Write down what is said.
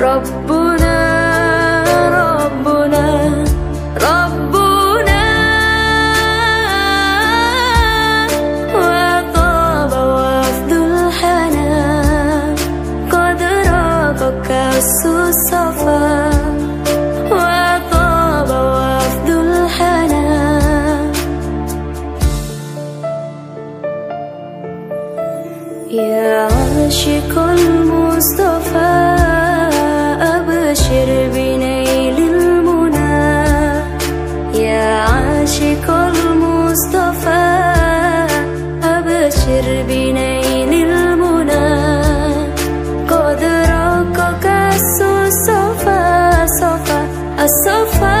ربنا ربنا ربنا. وطاب وفد الحنان قد الصفا. وطاب وفد الحنان يا عاشق so far.